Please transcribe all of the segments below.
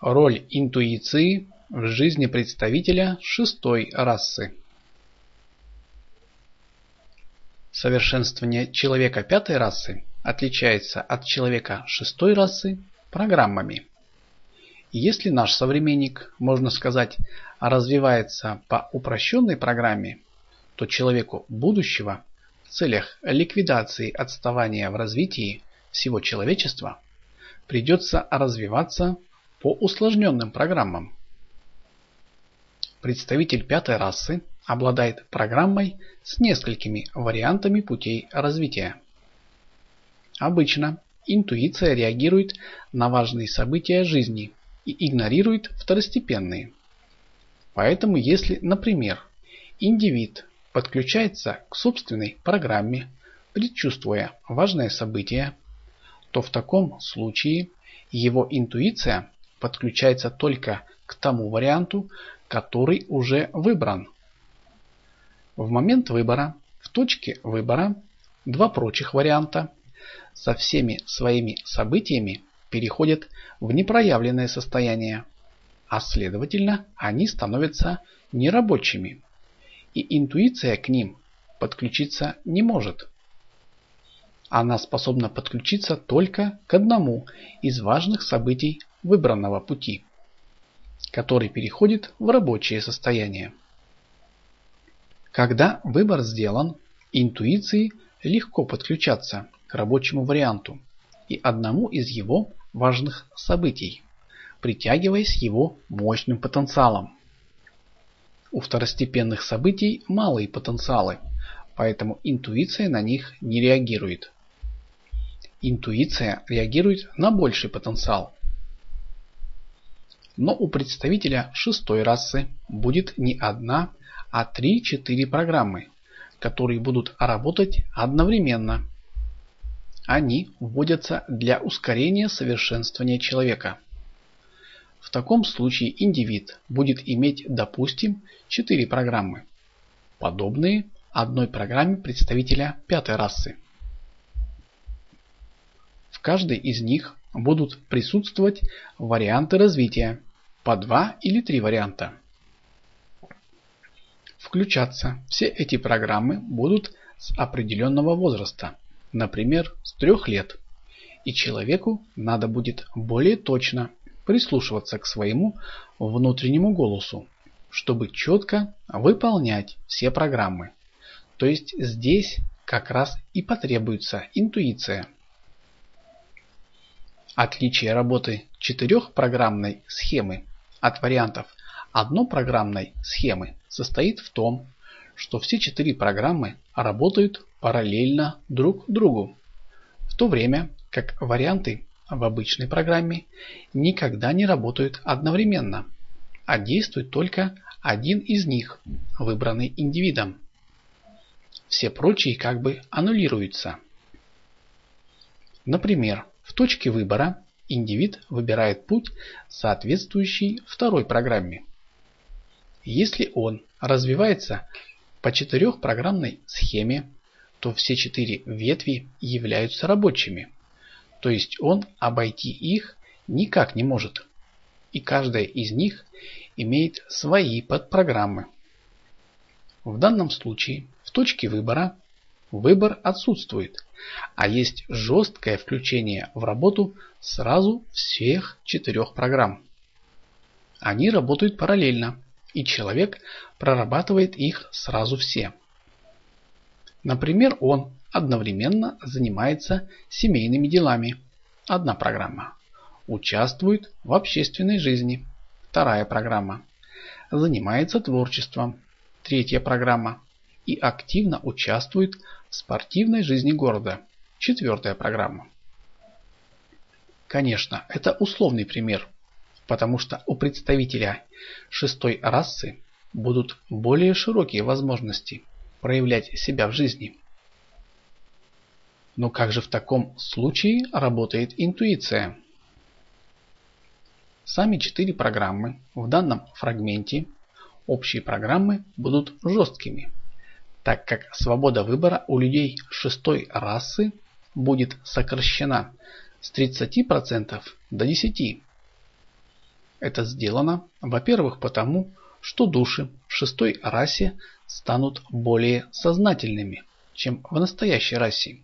Роль интуиции в жизни представителя шестой расы. Совершенствование человека пятой расы отличается от человека шестой расы программами. Если наш современник, можно сказать, развивается по упрощенной программе, то человеку будущего в целях ликвидации отставания в развитии всего человечества придется развиваться по усложненным программам. Представитель пятой расы обладает программой с несколькими вариантами путей развития. Обычно интуиция реагирует на важные события жизни и игнорирует второстепенные. Поэтому если, например, индивид подключается к собственной программе, предчувствуя важное событие, то в таком случае его интуиция подключается только к тому варианту, который уже выбран. В момент выбора, в точке выбора, два прочих варианта со всеми своими событиями переходят в непроявленное состояние, а следовательно они становятся нерабочими, и интуиция к ним подключиться не может. Она способна подключиться только к одному из важных событий выбранного пути, который переходит в рабочее состояние. Когда выбор сделан, интуиции легко подключаться к рабочему варианту и одному из его важных событий, притягиваясь его мощным потенциалом. У второстепенных событий малые потенциалы, поэтому интуиция на них не реагирует. Интуиция реагирует на больший потенциал. Но у представителя шестой расы будет не одна, а 3-4 программы, которые будут работать одновременно. Они вводятся для ускорения совершенствования человека. В таком случае индивид будет иметь, допустим, 4 программы, подобные одной программе представителя пятой расы. В каждой из них будут присутствовать варианты развития, по два или три варианта. Включаться все эти программы будут с определенного возраста, например, с трех лет. И человеку надо будет более точно прислушиваться к своему внутреннему голосу, чтобы четко выполнять все программы. То есть здесь как раз и потребуется интуиция. Отличие работы четырехпрограммной схемы от вариантов однопрограммной схемы состоит в том, что все четыре программы работают параллельно друг другу, в то время как варианты в обычной программе никогда не работают одновременно, а действует только один из них, выбранный индивидом. Все прочие как бы аннулируются. Например, в точке выбора индивид выбирает путь, соответствующий второй программе. Если он развивается по четырехпрограммной схеме, то все четыре ветви являются рабочими. То есть он обойти их никак не может. И каждая из них имеет свои подпрограммы. В данном случае в точке выбора выбор отсутствует, а есть жесткое включение в работу сразу всех четырех программ. Они работают параллельно, и человек прорабатывает их сразу все. Например, он одновременно занимается семейными делами. Одна программа. Участвует в общественной жизни. Вторая программа. Занимается творчеством. Третья программа. И активно участвует спортивной жизни города. Четвертая программа. Конечно, это условный пример, потому что у представителя шестой расы будут более широкие возможности проявлять себя в жизни. Но как же в таком случае работает интуиция? Сами четыре программы в данном фрагменте общие программы будут жесткими, так как свобода выбора у людей шестой расы будет сокращена с 30% до 10%. Это сделано, во-первых, потому, что души в шестой расе станут более сознательными, чем в настоящей расе.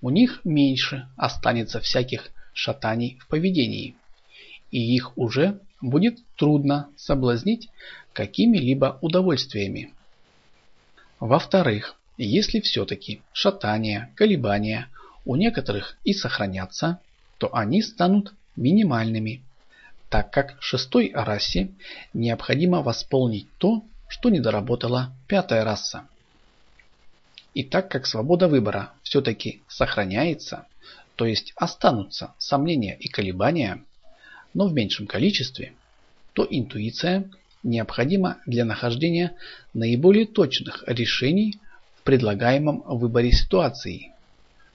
У них меньше останется всяких шатаний в поведении, и их уже будет трудно соблазнить какими-либо удовольствиями. Во-вторых, если все-таки шатания, колебания у некоторых и сохранятся, то они станут минимальными, так как шестой расе необходимо восполнить то, что не доработала пятая раса. И так как свобода выбора все-таки сохраняется, то есть останутся сомнения и колебания, но в меньшем количестве, то интуиция необходима для нахождения наиболее точных решений в предлагаемом выборе ситуации,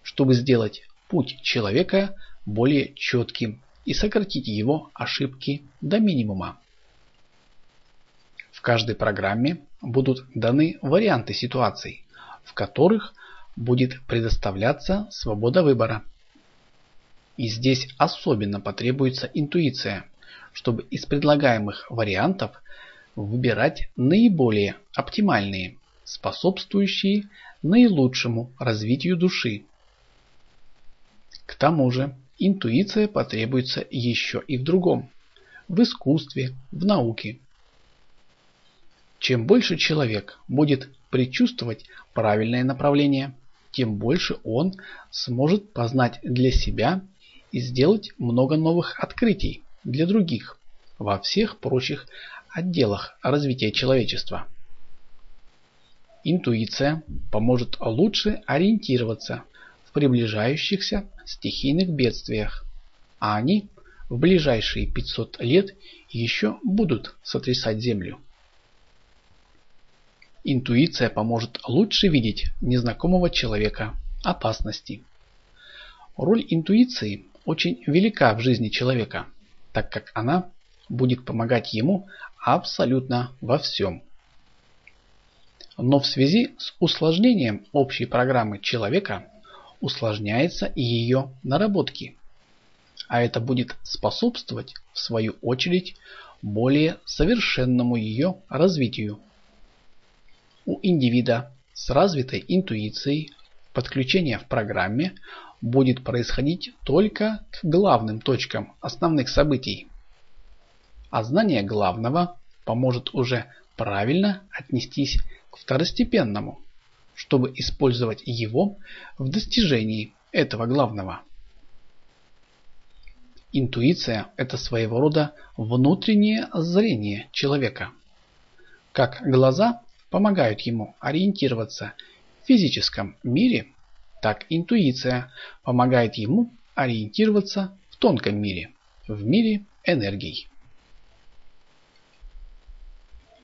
чтобы сделать путь человека более четким и сократить его ошибки до минимума. В каждой программе будут даны варианты ситуаций, в которых будет предоставляться свобода выбора. И здесь особенно потребуется интуиция, чтобы из предлагаемых вариантов выбирать наиболее оптимальные, способствующие наилучшему развитию души. К тому же интуиция потребуется еще и в другом – в искусстве, в науке. Чем больше человек будет предчувствовать правильное направление, тем больше он сможет познать для себя и сделать много новых открытий для других во всех прочих отделах развития человечества. Интуиция поможет лучше ориентироваться в приближающихся стихийных бедствиях, а они в ближайшие 500 лет еще будут сотрясать Землю. Интуиция поможет лучше видеть незнакомого человека, опасности. Роль интуиции очень велика в жизни человека, так как она будет помогать ему абсолютно во всем. Но в связи с усложнением общей программы человека усложняется и ее наработки. А это будет способствовать, в свою очередь, более совершенному ее развитию. У индивида с развитой интуицией подключение в программе будет происходить только к главным точкам основных событий. А знание главного поможет уже правильно отнестись к второстепенному, чтобы использовать его в достижении этого главного. Интуиция – это своего рода внутреннее зрение человека. Как глаза помогают ему ориентироваться в физическом мире, так интуиция помогает ему ориентироваться в тонком мире, в мире энергий.